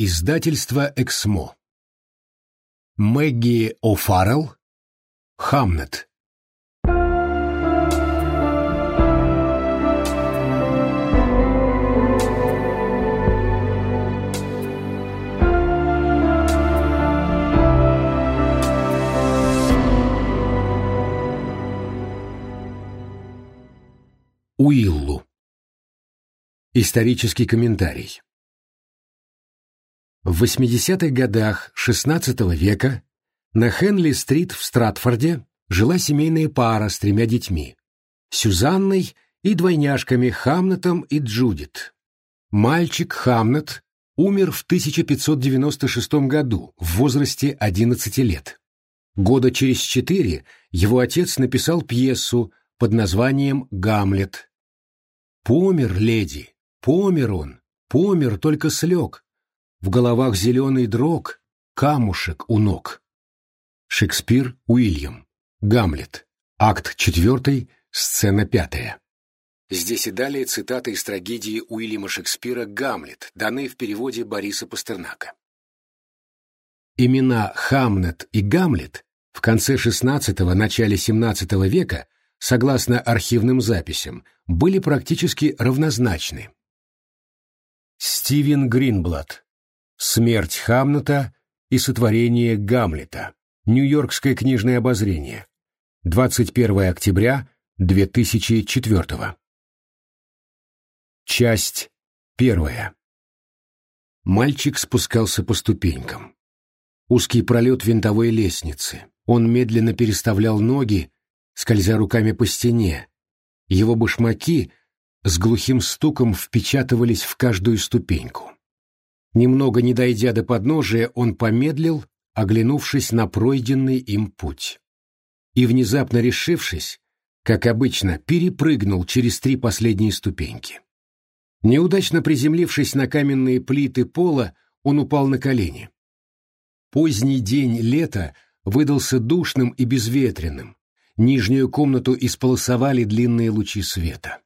Издательство «Эксмо». Мэгги О'Фаррелл. Хамнет. Уиллу. Исторический комментарий. В 80-х годах XVI века на Хенли-стрит в Стратфорде жила семейная пара с тремя детьми – Сюзанной и двойняшками Хамнетом и Джудит. Мальчик Хамнет умер в 1596 году в возрасте 11 лет. Года через четыре его отец написал пьесу под названием «Гамлет». «Помер, леди, помер он, помер, только слег, в головах зеленый дрог, камушек у ног. Шекспир Уильям. Гамлет. Акт 4, сцена 5. Здесь и далее цитаты из трагедии Уильяма Шекспира «Гамлет», данные в переводе Бориса Пастернака. Имена Хамнет и Гамлет в конце XVI – начале XVII века, согласно архивным записям, были практически равнозначны. Стивен Гринблад. Смерть Хамнета и сотворение Гамлета. Нью-Йоркское книжное обозрение. 21 октября 2004. Часть первая. Мальчик спускался по ступенькам. Узкий пролет винтовой лестницы. Он медленно переставлял ноги, скользя руками по стене. Его башмаки с глухим стуком впечатывались в каждую ступеньку. Немного не дойдя до подножия, он помедлил, оглянувшись на пройденный им путь. И, внезапно решившись, как обычно, перепрыгнул через три последние ступеньки. Неудачно приземлившись на каменные плиты пола, он упал на колени. Поздний день лета выдался душным и безветренным. Нижнюю комнату исполосовали длинные лучи света.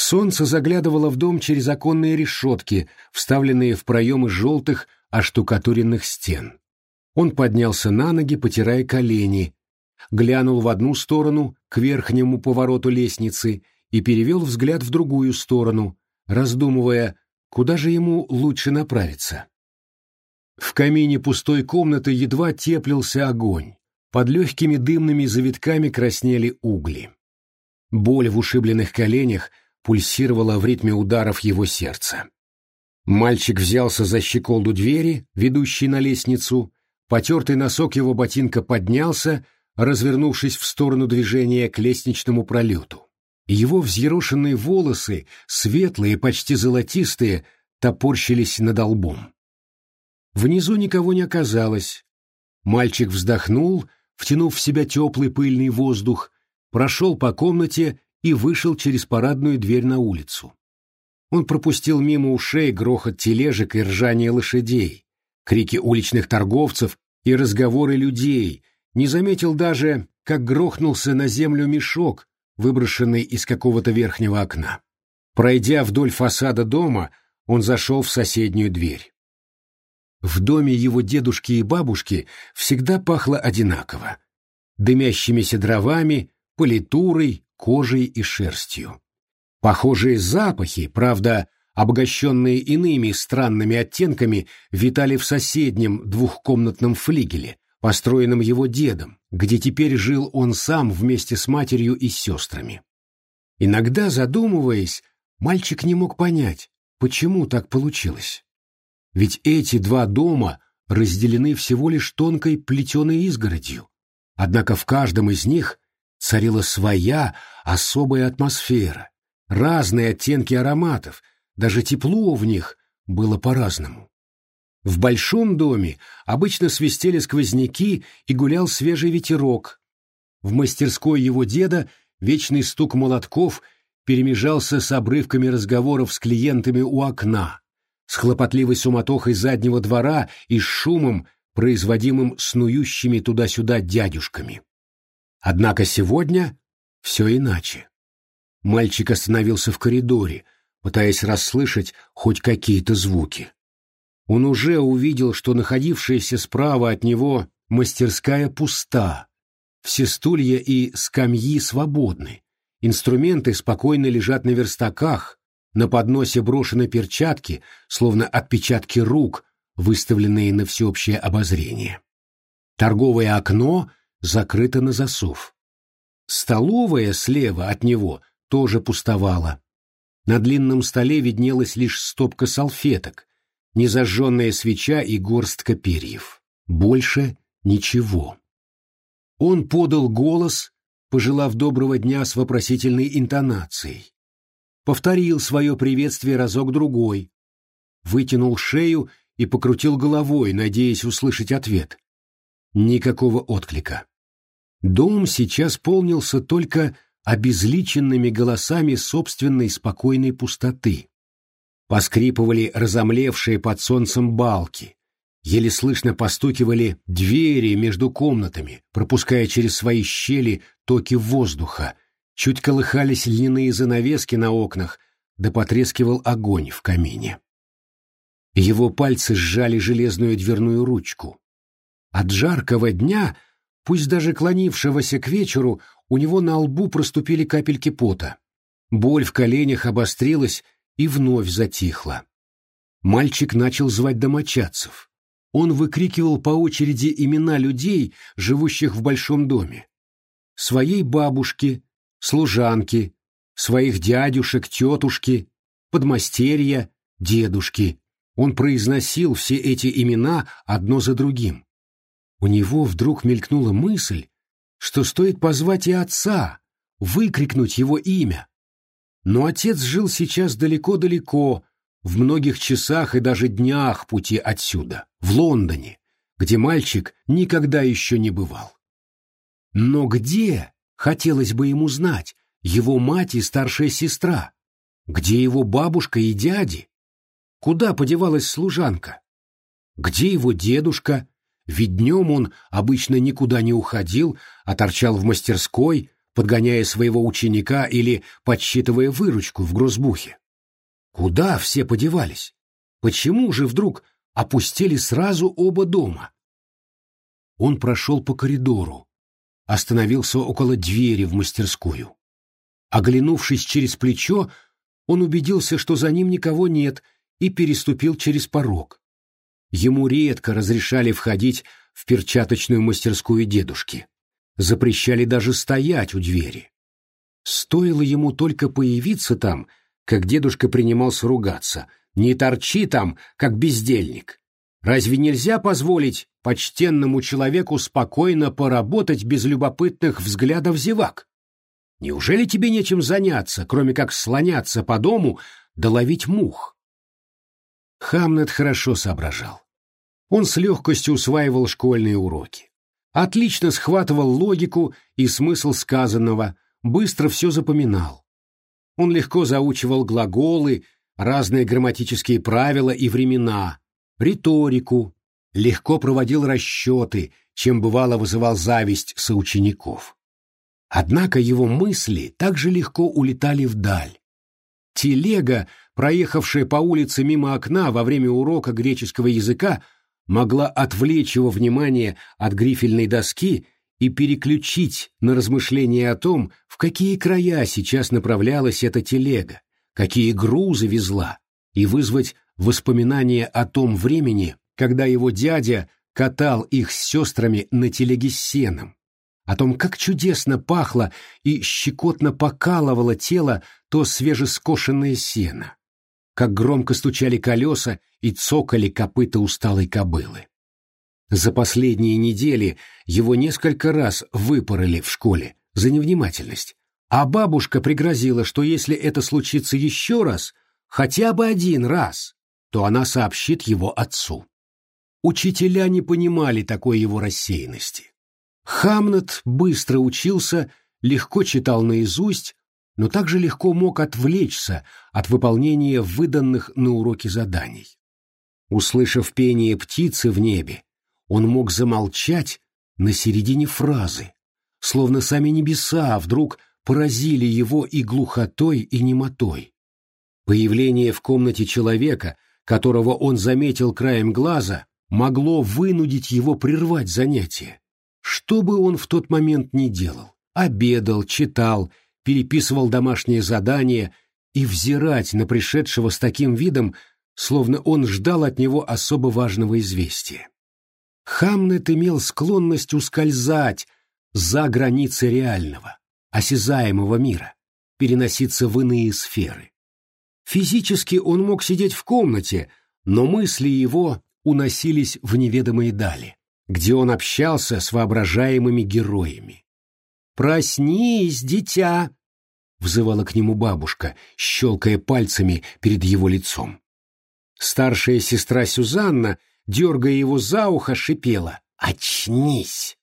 Солнце заглядывало в дом через оконные решетки, вставленные в проемы желтых оштукатуренных стен. Он поднялся на ноги, потирая колени, глянул в одну сторону, к верхнему повороту лестницы, и перевел взгляд в другую сторону, раздумывая, куда же ему лучше направиться. В камине пустой комнаты едва теплился огонь, под легкими дымными завитками краснели угли. Боль в ушибленных коленях пульсировала в ритме ударов его сердца. Мальчик взялся за щеколду двери, ведущей на лестницу, потертый носок его ботинка поднялся, развернувшись в сторону движения к лестничному пролету. Его взъерошенные волосы, светлые, почти золотистые, топорщились над лбом. Внизу никого не оказалось. Мальчик вздохнул, втянув в себя теплый пыльный воздух, прошел по комнате и вышел через парадную дверь на улицу. Он пропустил мимо ушей грохот тележек и ржание лошадей, крики уличных торговцев и разговоры людей, не заметил даже, как грохнулся на землю мешок, выброшенный из какого-то верхнего окна. Пройдя вдоль фасада дома, он зашел в соседнюю дверь. В доме его дедушки и бабушки всегда пахло одинаково. Дымящимися дровами, политурой, кожей и шерстью. Похожие запахи, правда, обогащенные иными странными оттенками, витали в соседнем двухкомнатном флигеле, построенном его дедом, где теперь жил он сам вместе с матерью и сестрами. Иногда, задумываясь, мальчик не мог понять, почему так получилось. Ведь эти два дома разделены всего лишь тонкой плетеной изгородью, однако в каждом из них царила своя особая атмосфера, разные оттенки ароматов, даже тепло в них было по-разному. В большом доме обычно свистели сквозняки и гулял свежий ветерок. В мастерской его деда вечный стук молотков перемежался с обрывками разговоров с клиентами у окна, с хлопотливой суматохой заднего двора и с шумом, производимым снующими туда-сюда дядюшками. Однако сегодня все иначе. Мальчик остановился в коридоре, пытаясь расслышать хоть какие-то звуки. Он уже увидел, что находившаяся справа от него мастерская пуста, все стулья и скамьи свободны, инструменты спокойно лежат на верстаках, на подносе брошены перчатки, словно отпечатки рук, выставленные на всеобщее обозрение. Торговое окно закрыто на засов. Столовая слева от него тоже пустовала. На длинном столе виднелась лишь стопка салфеток, незажженная свеча и горстка перьев. Больше ничего. Он подал голос, пожелав доброго дня с вопросительной интонацией. Повторил свое приветствие разок-другой, вытянул шею и покрутил головой, надеясь услышать ответ. Никакого отклика. Дом сейчас полнился только обезличенными голосами собственной спокойной пустоты. Поскрипывали разомлевшие под солнцем балки, еле слышно постукивали двери между комнатами, пропуская через свои щели токи воздуха, чуть колыхались льняные занавески на окнах, да потрескивал огонь в камине. Его пальцы сжали железную дверную ручку. От жаркого дня, пусть даже клонившегося к вечеру, у него на лбу проступили капельки пота. Боль в коленях обострилась и вновь затихла. Мальчик начал звать домочадцев. Он выкрикивал по очереди имена людей, живущих в большом доме. Своей бабушки, служанки, своих дядюшек, тетушки, подмастерья, дедушки. Он произносил все эти имена одно за другим. У него вдруг мелькнула мысль, что стоит позвать и отца, выкрикнуть его имя. Но отец жил сейчас далеко-далеко, в многих часах и даже днях пути отсюда, в Лондоне, где мальчик никогда еще не бывал. Но где, хотелось бы ему знать, его мать и старшая сестра? Где его бабушка и дяди? Куда подевалась служанка? Где его дедушка, ведь днем он обычно никуда не уходил, а торчал в мастерской, подгоняя своего ученика или подсчитывая выручку в грозбухе. Куда все подевались? Почему же вдруг опустили сразу оба дома? Он прошел по коридору, остановился около двери в мастерскую. Оглянувшись через плечо, он убедился, что за ним никого нет, и переступил через порог. Ему редко разрешали входить в перчаточную мастерскую дедушки. Запрещали даже стоять у двери. Стоило ему только появиться там, как дедушка принимался ругаться. «Не торчи там, как бездельник! Разве нельзя позволить почтенному человеку спокойно поработать без любопытных взглядов зевак? Неужели тебе нечем заняться, кроме как слоняться по дому да ловить мух?» Хамнет хорошо соображал. Он с легкостью усваивал школьные уроки. Отлично схватывал логику и смысл сказанного, быстро все запоминал. Он легко заучивал глаголы, разные грамматические правила и времена, риторику, легко проводил расчеты, чем бывало вызывал зависть соучеников. Однако его мысли также легко улетали вдаль. Телега проехавшая по улице мимо окна во время урока греческого языка, могла отвлечь его внимание от грифельной доски и переключить на размышления о том, в какие края сейчас направлялась эта телега, какие грузы везла, и вызвать воспоминания о том времени, когда его дядя катал их с сестрами на телеге с сеном, о том, как чудесно пахло и щекотно покалывало тело то свежескошенное сено как громко стучали колеса и цокали копыта усталой кобылы. За последние недели его несколько раз выпороли в школе за невнимательность, а бабушка пригрозила, что если это случится еще раз, хотя бы один раз, то она сообщит его отцу. Учителя не понимали такой его рассеянности. Хамнет быстро учился, легко читал наизусть, но также легко мог отвлечься от выполнения выданных на уроке заданий. Услышав пение птицы в небе, он мог замолчать на середине фразы, словно сами небеса вдруг поразили его и глухотой, и немотой. Появление в комнате человека, которого он заметил краем глаза, могло вынудить его прервать занятие. Что бы он в тот момент ни делал, обедал, читал, переписывал домашние задания и взирать на пришедшего с таким видом, словно он ждал от него особо важного известия. Хамнет имел склонность ускользать за границы реального, осязаемого мира, переноситься в иные сферы. Физически он мог сидеть в комнате, но мысли его уносились в неведомые дали, где он общался с воображаемыми героями. «Проснись, дитя!» — взывала к нему бабушка, щелкая пальцами перед его лицом. Старшая сестра Сюзанна, дергая его за ухо, шипела «Очнись!».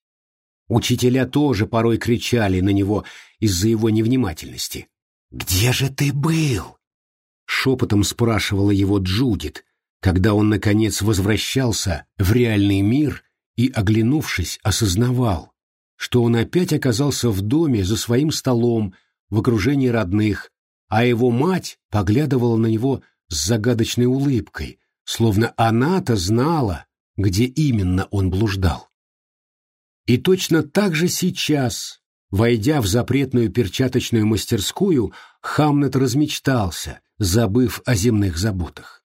Учителя тоже порой кричали на него из-за его невнимательности. «Где же ты был?» Шепотом спрашивала его Джудит, когда он, наконец, возвращался в реальный мир и, оглянувшись, осознавал, что он опять оказался в доме за своим столом в окружении родных, а его мать поглядывала на него с загадочной улыбкой, словно она-то знала, где именно он блуждал. И точно так же сейчас, войдя в запретную перчаточную мастерскую, Хамнет размечтался, забыв о земных заботах.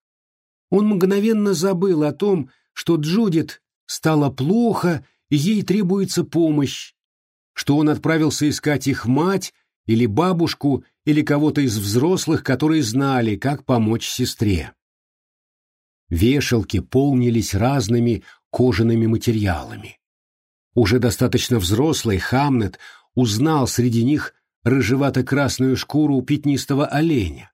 Он мгновенно забыл о том, что Джудит стало плохо и ей требуется помощь, что он отправился искать их мать или бабушку или кого-то из взрослых, которые знали, как помочь сестре. Вешалки полнились разными кожаными материалами. Уже достаточно взрослый Хамнет узнал среди них рыжевато-красную шкуру пятнистого оленя,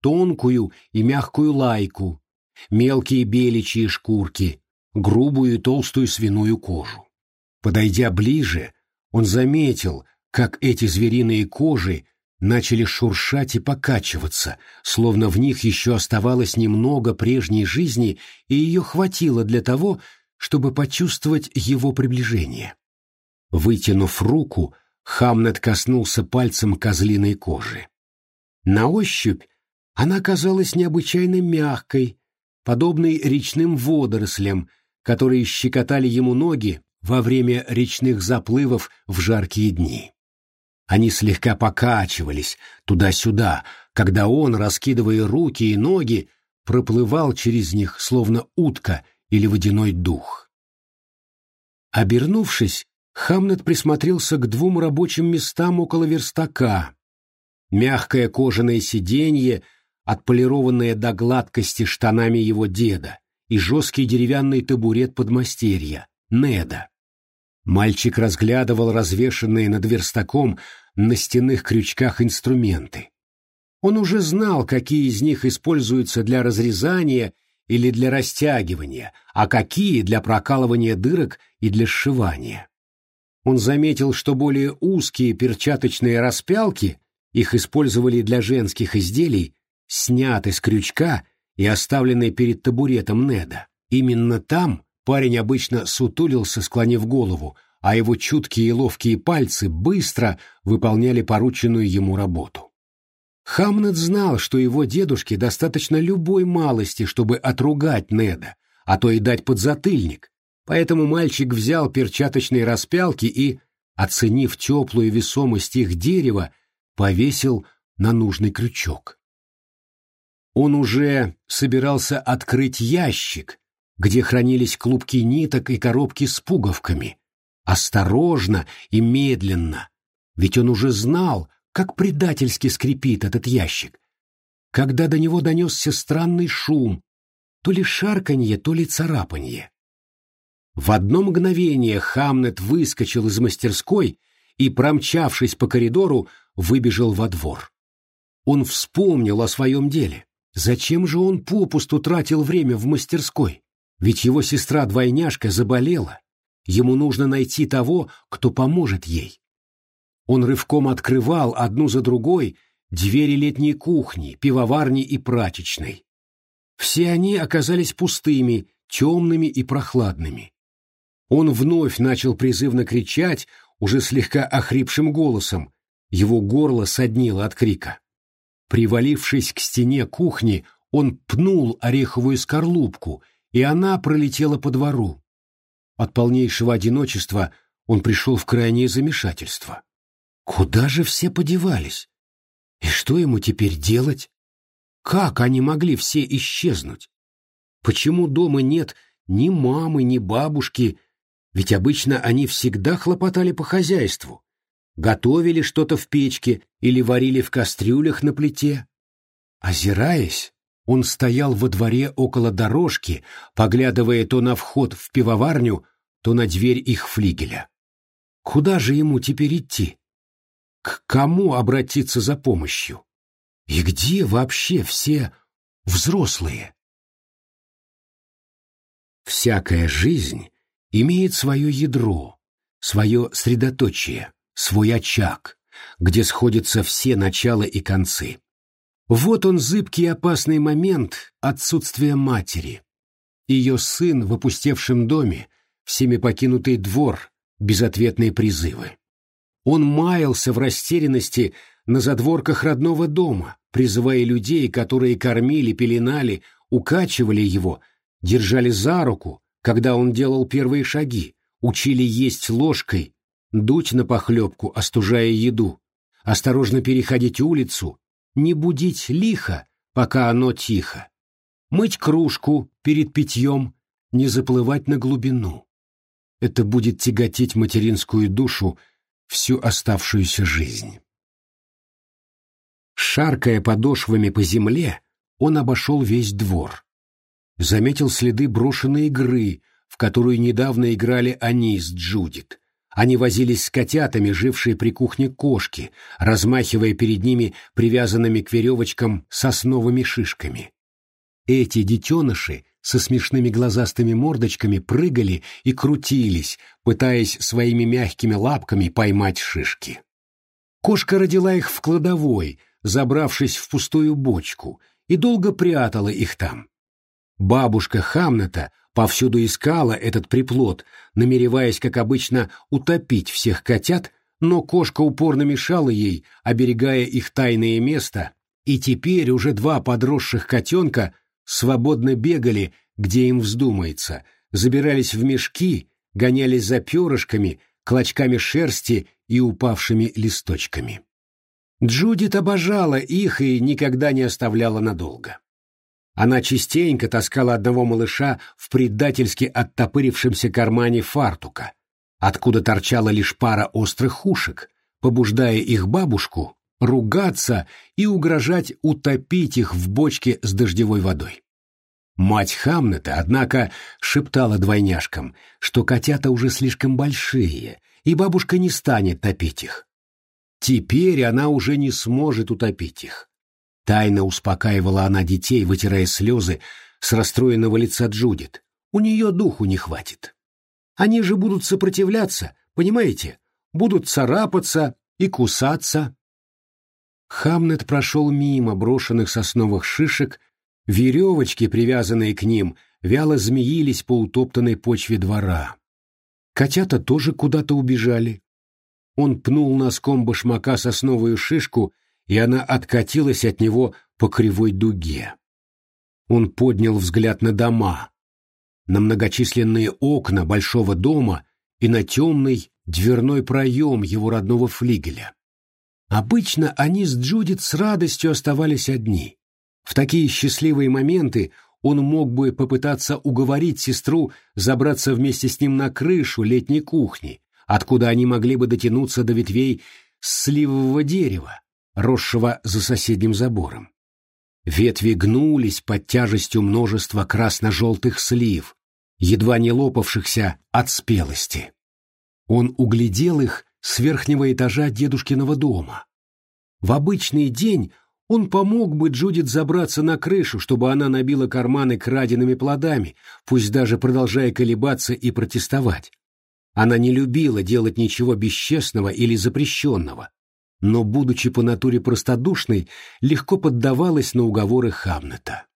тонкую и мягкую лайку, мелкие беличьи шкурки, грубую и толстую свиную кожу. Подойдя ближе, он заметил, как эти звериные кожи начали шуршать и покачиваться, словно в них еще оставалось немного прежней жизни, и ее хватило для того, чтобы почувствовать его приближение. Вытянув руку, Хамнет коснулся пальцем козлиной кожи. На ощупь она казалась необычайно мягкой, подобной речным водорослям, которые щекотали ему ноги во время речных заплывов в жаркие дни. Они слегка покачивались туда-сюда, когда он, раскидывая руки и ноги, проплывал через них, словно утка или водяной дух. Обернувшись, Хамнет присмотрелся к двум рабочим местам около верстака. Мягкое кожаное сиденье, отполированное до гладкости штанами его деда, и жесткий деревянный табурет подмастерья, Неда. Мальчик разглядывал развешанные над верстаком на стенных крючках инструменты. Он уже знал, какие из них используются для разрезания или для растягивания, а какие для прокалывания дырок и для сшивания. Он заметил, что более узкие перчаточные распялки, их использовали для женских изделий, сняты с крючка и оставлены перед табуретом Неда. Именно там парень обычно сутулился, склонив голову, а его чуткие и ловкие пальцы быстро выполняли порученную ему работу. Хамнет знал, что его дедушке достаточно любой малости, чтобы отругать Неда, а то и дать подзатыльник, Поэтому мальчик взял перчаточные распялки и, оценив теплую весомость их дерева, повесил на нужный крючок. Он уже собирался открыть ящик, где хранились клубки ниток и коробки с пуговками. Осторожно и медленно, ведь он уже знал, как предательски скрипит этот ящик. Когда до него донесся странный шум, то ли шарканье, то ли царапанье. В одно мгновение Хамнет выскочил из мастерской и, промчавшись по коридору, выбежал во двор. Он вспомнил о своем деле. Зачем же он попусту тратил время в мастерской? Ведь его сестра-двойняшка заболела. Ему нужно найти того, кто поможет ей. Он рывком открывал одну за другой двери летней кухни, пивоварни и прачечной. Все они оказались пустыми, темными и прохладными. Он вновь начал призывно кричать, уже слегка охрипшим голосом. Его горло соднило от крика. Привалившись к стене кухни, Он пнул ореховую скорлупку, и она пролетела по двору. От полнейшего одиночества он пришел в крайнее замешательство. Куда же все подевались? И что ему теперь делать? Как они могли все исчезнуть? Почему дома нет ни мамы, ни бабушки, ведь обычно они всегда хлопотали по хозяйству, готовили что-то в печке или варили в кастрюлях на плите. Озираясь, он стоял во дворе около дорожки, поглядывая то на вход в пивоварню, то на дверь их флигеля. Куда же ему теперь идти? К кому обратиться за помощью? И где вообще все взрослые? Всякая жизнь имеет свое ядро, свое средоточие, свой очаг, где сходятся все начала и концы. Вот он зыбкий опасный момент отсутствия матери. Ее сын в опустевшем доме, всеми покинутый двор, безответные призывы. Он маялся в растерянности на задворках родного дома, призывая людей, которые кормили, пеленали, укачивали его, держали за руку, когда он делал первые шаги, учили есть ложкой, дуть на похлебку, остужая еду, осторожно переходить улицу, не будить лихо, пока оно тихо, мыть кружку перед питьем, не заплывать на глубину. Это будет тяготить материнскую душу всю оставшуюся жизнь. Шаркая подошвами по земле, он обошел весь двор заметил следы брошенной игры, в которую недавно играли они с Джудит. Они возились с котятами, жившие при кухне кошки, размахивая перед ними привязанными к веревочкам сосновыми шишками. Эти детеныши со смешными глазастыми мордочками прыгали и крутились, пытаясь своими мягкими лапками поймать шишки. Кошка родила их в кладовой, забравшись в пустую бочку, и долго прятала их там. Бабушка Хамната повсюду искала этот приплод, намереваясь, как обычно, утопить всех котят, но кошка упорно мешала ей, оберегая их тайное место, и теперь уже два подросших котенка свободно бегали, где им вздумается, забирались в мешки, гонялись за перышками, клочками шерсти и упавшими листочками. Джудит обожала их и никогда не оставляла надолго. Она частенько таскала одного малыша в предательски оттопырившемся кармане фартука, откуда торчала лишь пара острых ушек, побуждая их бабушку ругаться и угрожать утопить их в бочке с дождевой водой. Мать Хамнета, однако, шептала двойняшкам, что котята уже слишком большие, и бабушка не станет топить их. Теперь она уже не сможет утопить их. Тайно успокаивала она детей, вытирая слезы с расстроенного лица Джудит. У нее духу не хватит. Они же будут сопротивляться, понимаете? Будут царапаться и кусаться. Хамнет прошел мимо брошенных сосновых шишек, веревочки, привязанные к ним, вяло змеились по утоптанной почве двора. Котята тоже куда-то убежали. Он пнул носком башмака сосновую шишку и она откатилась от него по кривой дуге. Он поднял взгляд на дома, на многочисленные окна большого дома и на темный дверной проем его родного флигеля. Обычно они с Джудит с радостью оставались одни. В такие счастливые моменты он мог бы попытаться уговорить сестру забраться вместе с ним на крышу летней кухни, откуда они могли бы дотянуться до ветвей сливового дерева, росшего за соседним забором. Ветви гнулись под тяжестью множества красно-желтых слив, едва не лопавшихся от спелости. Он углядел их с верхнего этажа дедушкиного дома. В обычный день он помог бы Джудит забраться на крышу, чтобы она набила карманы краденными плодами, пусть даже продолжая колебаться и протестовать. Она не любила делать ничего бесчестного или запрещенного, но, будучи по натуре простодушной, легко поддавалась на уговоры Хамнета.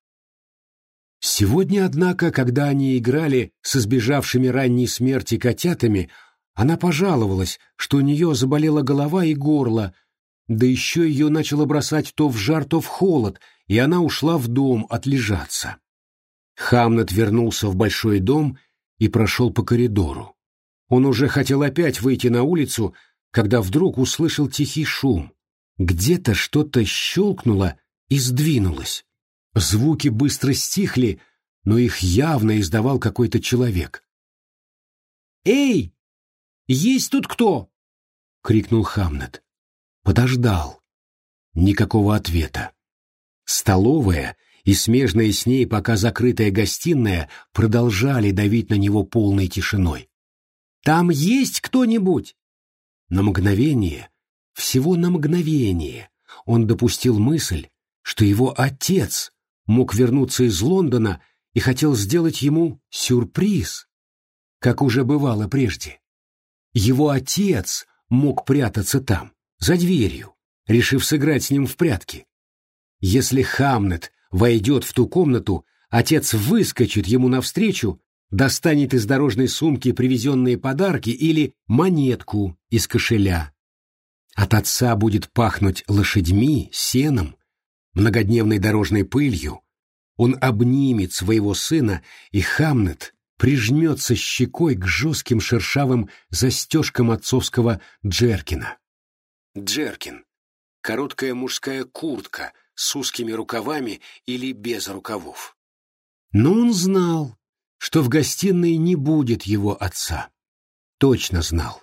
Сегодня, однако, когда они играли с избежавшими ранней смерти котятами, она пожаловалась, что у нее заболела голова и горло, да еще ее начало бросать то в жар, то в холод, и она ушла в дом отлежаться. Хамнет вернулся в большой дом и прошел по коридору. Он уже хотел опять выйти на улицу, когда вдруг услышал тихий шум. Где-то что-то щелкнуло и сдвинулось. Звуки быстро стихли, но их явно издавал какой-то человек. «Эй! Есть тут кто?» — крикнул Хамнет. Подождал. Никакого ответа. Столовая и смежная с ней пока закрытая гостиная продолжали давить на него полной тишиной. «Там есть кто-нибудь?» На мгновение, всего на мгновение, он допустил мысль, что его отец мог вернуться из Лондона и хотел сделать ему сюрприз, как уже бывало прежде. Его отец мог прятаться там, за дверью, решив сыграть с ним в прятки. Если Хамнет войдет в ту комнату, отец выскочит ему навстречу, достанет из дорожной сумки привезенные подарки или монетку из кошеля. От отца будет пахнуть лошадьми, сеном, многодневной дорожной пылью. Он обнимет своего сына, и Хамнет прижмется щекой к жестким шершавым застежкам отцовского джеркина. Джеркин — короткая мужская куртка с узкими рукавами или без рукавов. Но он знал, что в гостиной не будет его отца. Точно знал.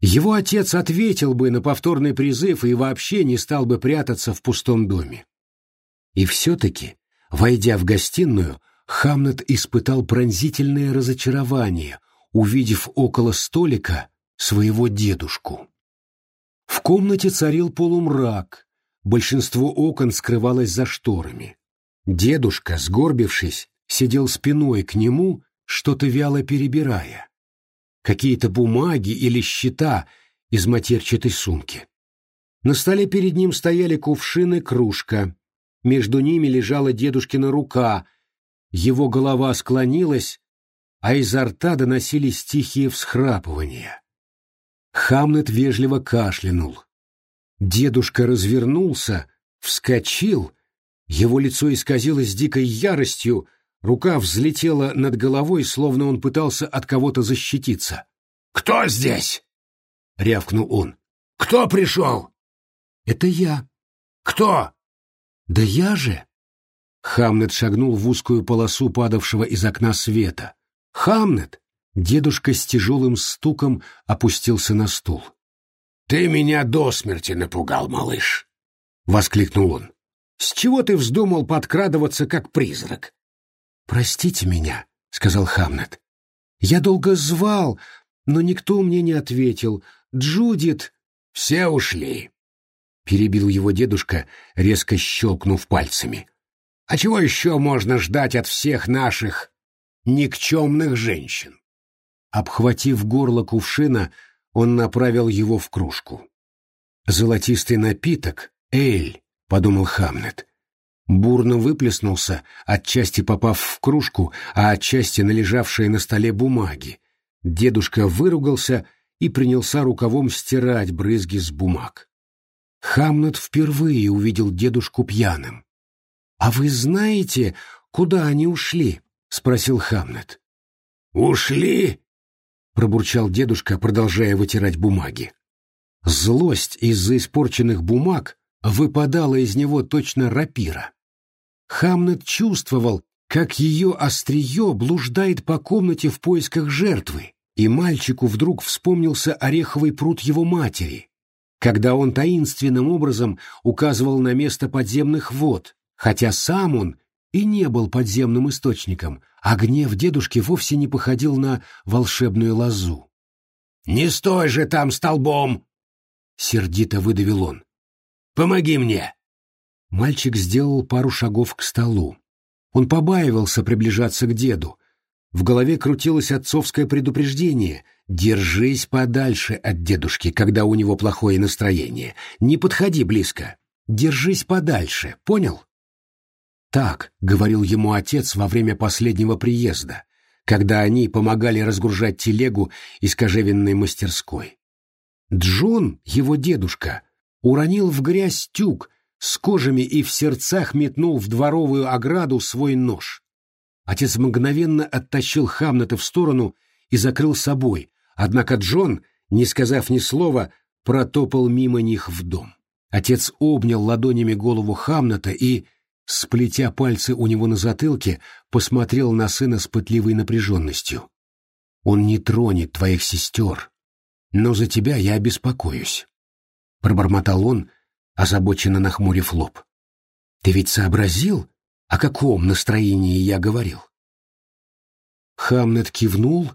Его отец ответил бы на повторный призыв и вообще не стал бы прятаться в пустом доме. И все-таки, войдя в гостиную, Хамнет испытал пронзительное разочарование, увидев около столика своего дедушку. В комнате царил полумрак, большинство окон скрывалось за шторами. Дедушка, сгорбившись, сидел спиной к нему, что-то вяло перебирая. Какие-то бумаги или счета из матерчатой сумки. На столе перед ним стояли кувшин и кружка. Между ними лежала дедушкина рука, его голова склонилась, а изо рта доносились тихие всхрапывания. Хамнет вежливо кашлянул. Дедушка развернулся, вскочил, его лицо исказилось дикой яростью, рука взлетела над головой, словно он пытался от кого-то защититься. «Кто здесь?» — рявкнул он. «Кто пришел?» «Это я». «Кто?» «Да я же!» Хамнет шагнул в узкую полосу падавшего из окна света. «Хамнет!» Дедушка с тяжелым стуком опустился на стул. «Ты меня до смерти напугал, малыш!» — воскликнул он. «С чего ты вздумал подкрадываться, как призрак?» «Простите меня», — сказал Хамнет. «Я долго звал, но никто мне не ответил. Джудит...» «Все ушли», — перебил его дедушка, резко щелкнув пальцами. «А чего еще можно ждать от всех наших никчемных женщин?» Обхватив горло кувшина, он направил его в кружку. «Золотистый напиток, эль», — подумал Хамнет. Бурно выплеснулся, отчасти попав в кружку, а отчасти на лежавшие на столе бумаги. Дедушка выругался и принялся рукавом стирать брызги с бумаг. Хамнет впервые увидел дедушку пьяным. «А вы знаете, куда они ушли?» — спросил Хамнет. «Ушли?» пробурчал дедушка, продолжая вытирать бумаги. Злость из-за испорченных бумаг выпадала из него точно рапира. Хамнет чувствовал, как ее острие блуждает по комнате в поисках жертвы, и мальчику вдруг вспомнился ореховый пруд его матери, когда он таинственным образом указывал на место подземных вод, хотя сам он и не был подземным источником, а гнев дедушки вовсе не походил на волшебную лозу. «Не стой же там столбом!» — сердито выдавил он. «Помоги мне!» Мальчик сделал пару шагов к столу. Он побаивался приближаться к деду. В голове крутилось отцовское предупреждение «Держись подальше от дедушки, когда у него плохое настроение. Не подходи близко. Держись подальше, понял?» Так говорил ему отец во время последнего приезда, когда они помогали разгружать телегу из кожевенной мастерской. Джон, его дедушка, уронил в грязь тюк с кожами и в сердцах метнул в дворовую ограду свой нож. Отец мгновенно оттащил Хамнета в сторону и закрыл собой, однако Джон, не сказав ни слова, протопал мимо них в дом. Отец обнял ладонями голову Хамната и, сплетя пальцы у него на затылке, посмотрел на сына с пытливой напряженностью. «Он не тронет твоих сестер, но за тебя я беспокоюсь», — пробормотал он, озабоченно нахмурив лоб. «Ты ведь сообразил, о каком настроении я говорил?» Хамнет кивнул,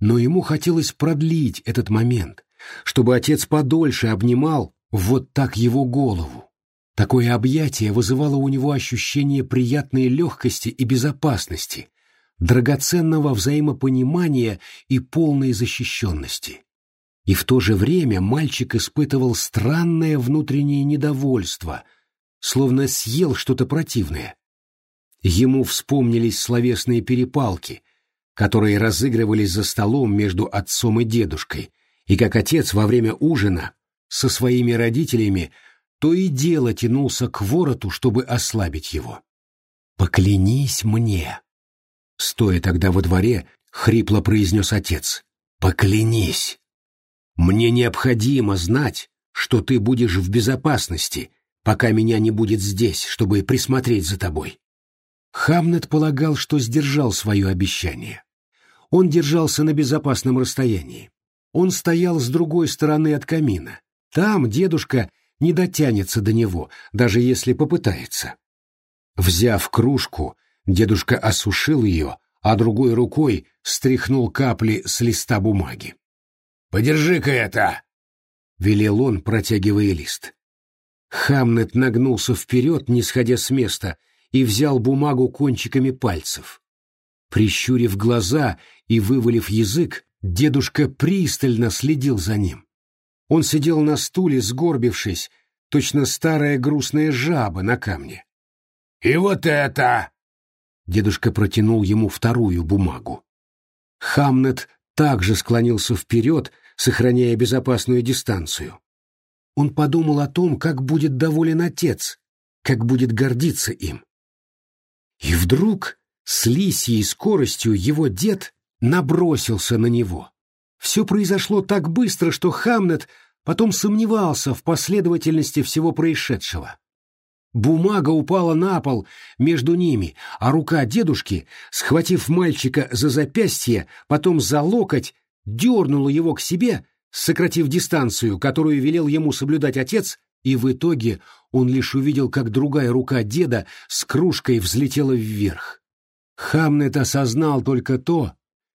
но ему хотелось продлить этот момент, чтобы отец подольше обнимал вот так его голову. Такое объятие вызывало у него ощущение приятной легкости и безопасности, драгоценного взаимопонимания и полной защищенности. И в то же время мальчик испытывал странное внутреннее недовольство, словно съел что-то противное. Ему вспомнились словесные перепалки, которые разыгрывались за столом между отцом и дедушкой, и как отец во время ужина со своими родителями то и дело тянулся к вороту, чтобы ослабить его. «Поклянись мне!» Стоя тогда во дворе, хрипло произнес отец. «Поклянись! Мне необходимо знать, что ты будешь в безопасности, пока меня не будет здесь, чтобы присмотреть за тобой». Хамнет полагал, что сдержал свое обещание. Он держался на безопасном расстоянии. Он стоял с другой стороны от камина. Там дедушка не дотянется до него, даже если попытается. Взяв кружку, дедушка осушил ее, а другой рукой стряхнул капли с листа бумаги. «Подержи-ка это!» — велел он, протягивая лист. Хамнет нагнулся вперед, не сходя с места, и взял бумагу кончиками пальцев. Прищурив глаза и вывалив язык, дедушка пристально следил за ним. Он сидел на стуле, сгорбившись, точно старая грустная жаба на камне. «И вот это!» Дедушка протянул ему вторую бумагу. Хамнет также склонился вперед, сохраняя безопасную дистанцию. Он подумал о том, как будет доволен отец, как будет гордиться им. И вдруг с лисьей скоростью его дед набросился на него. Все произошло так быстро, что Хамнет потом сомневался в последовательности всего происшедшего. Бумага упала на пол между ними, а рука дедушки, схватив мальчика за запястье, потом за локоть, дернула его к себе, сократив дистанцию, которую велел ему соблюдать отец, и в итоге он лишь увидел, как другая рука деда с кружкой взлетела вверх. Хамнет осознал только то,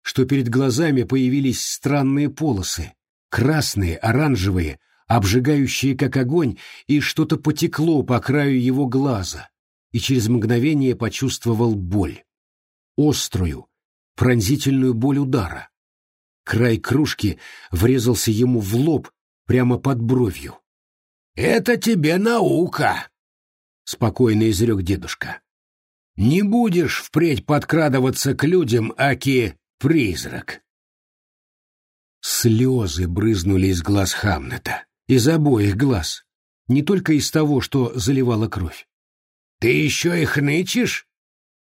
что перед глазами появились странные полосы, красные, оранжевые, обжигающие как огонь, и что-то потекло по краю его глаза, и через мгновение почувствовал боль. Острую, пронзительную боль удара. Край кружки врезался ему в лоб прямо под бровью. «Это тебе наука!» — спокойно изрек дедушка. «Не будешь впредь подкрадываться к людям, аки Призрак. Слезы брызнули из глаз Хамнета, из обоих глаз, не только из того, что заливала кровь. «Ты еще и хнычешь?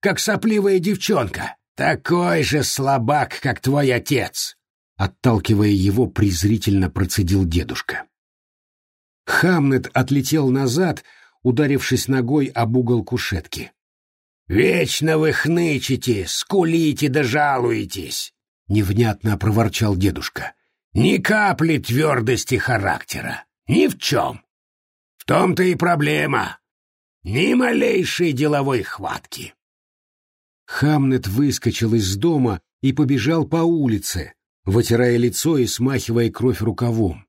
Как сопливая девчонка, такой же слабак, как твой отец!» Отталкивая его, презрительно процедил дедушка. Хамнет отлетел назад, ударившись ногой об угол кушетки. «Вечно вы хнычете, скулите да жалуетесь!» — невнятно проворчал дедушка. «Ни капли твердости характера. Ни в чем. В том-то и проблема. Ни малейшей деловой хватки». Хамнет выскочил из дома и побежал по улице, вытирая лицо и смахивая кровь рукавом.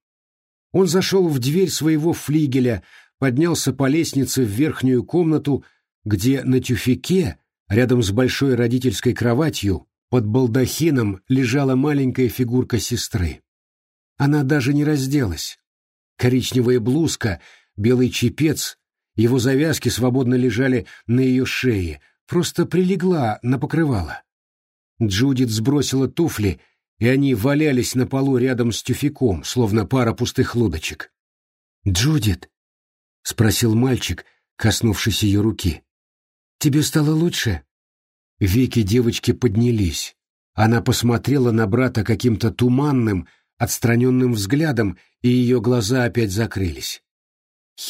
Он зашел в дверь своего флигеля, поднялся по лестнице в верхнюю комнату где на тюфяке, рядом с большой родительской кроватью, под балдахином лежала маленькая фигурка сестры. Она даже не разделась. Коричневая блузка, белый чепец, его завязки свободно лежали на ее шее, просто прилегла на покрывало. Джудит сбросила туфли, и они валялись на полу рядом с тюфяком, словно пара пустых лодочек. «Джудит», — спросил мальчик, коснувшись ее руки, — «тебе стало лучше?» Веки девочки поднялись. Она посмотрела на брата каким-то туманным, отстраненным взглядом, и ее глаза опять закрылись.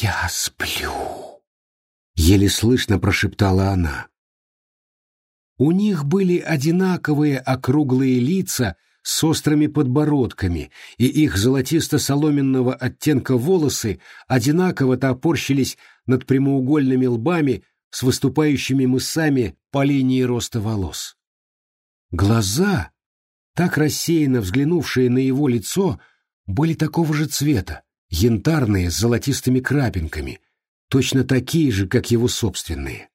«Я сплю», — еле слышно прошептала она. У них были одинаковые округлые лица с острыми подбородками, и их золотисто-соломенного оттенка волосы одинаково топорщились над прямоугольными лбами с выступающими мысами по линии роста волос. Глаза, так рассеянно взглянувшие на его лицо, были такого же цвета, янтарные с золотистыми крапинками, точно такие же, как его собственные.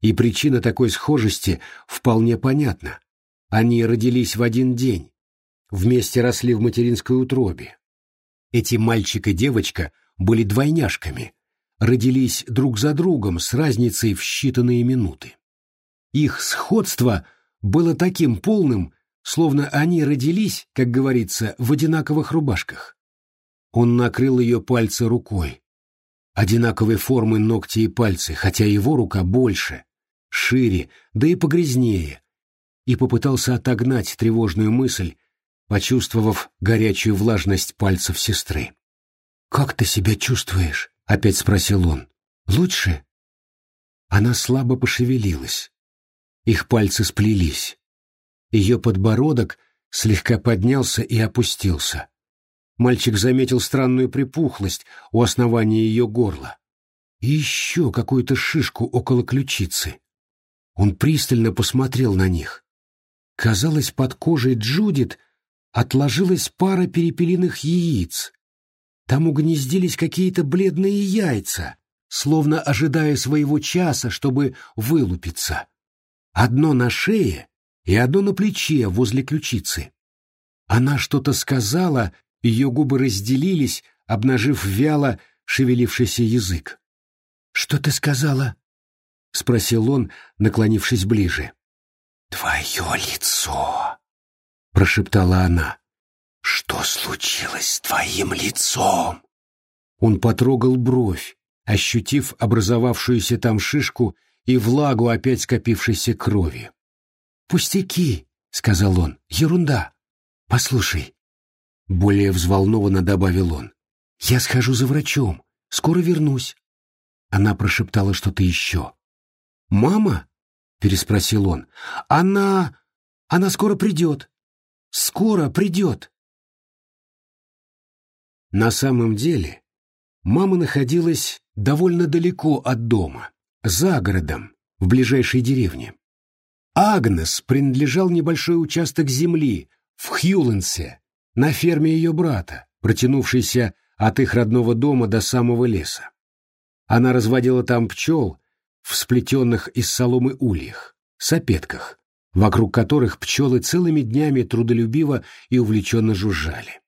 И причина такой схожести вполне понятна. Они родились в один день, вместе росли в материнской утробе. Эти мальчик и девочка были двойняшками, родились друг за другом с разницей в считанные минуты. Их сходство было таким полным, словно они родились, как говорится, в одинаковых рубашках. Он накрыл ее пальцы рукой. Одинаковой формы ногти и пальцы, хотя его рука больше, шире, да и погрязнее, и попытался отогнать тревожную мысль, почувствовав горячую влажность пальцев сестры. «Как ты себя чувствуешь?» — опять спросил он. «Лучше?» Она слабо пошевелилась. Их пальцы сплелись. Ее подбородок слегка поднялся и опустился. Мальчик заметил странную припухлость у основания ее горла. И еще какую-то шишку около ключицы. Он пристально посмотрел на них. Казалось, под кожей Джудит отложилась пара перепелиных яиц. Там угнездились какие-то бледные яйца, словно ожидая своего часа, чтобы вылупиться. Одно на шее и одно на плече возле ключицы. Она что-то сказала, ее губы разделились, обнажив вяло шевелившийся язык. «Что ты сказала?» — спросил он, наклонившись ближе. «Твое лицо!» — прошептала она. «Что случилось с твоим лицом?» Он потрогал бровь, ощутив образовавшуюся там шишку и влагу опять скопившейся крови. «Пустяки!» — сказал он. «Ерунда! Послушай!» Более взволнованно добавил он. «Я схожу за врачом. Скоро вернусь». Она прошептала что-то еще. «Мама?» — переспросил он. «Она... она скоро придет. Скоро придет». На самом деле, мама находилась довольно далеко от дома, за городом, в ближайшей деревне. Агнес принадлежал небольшой участок земли в Хьюленсе, на ферме ее брата, протянувшейся от их родного дома до самого леса. Она разводила там пчел в сплетенных из соломы ульях, сапетках, вокруг которых пчелы целыми днями трудолюбиво и увлеченно жужжали.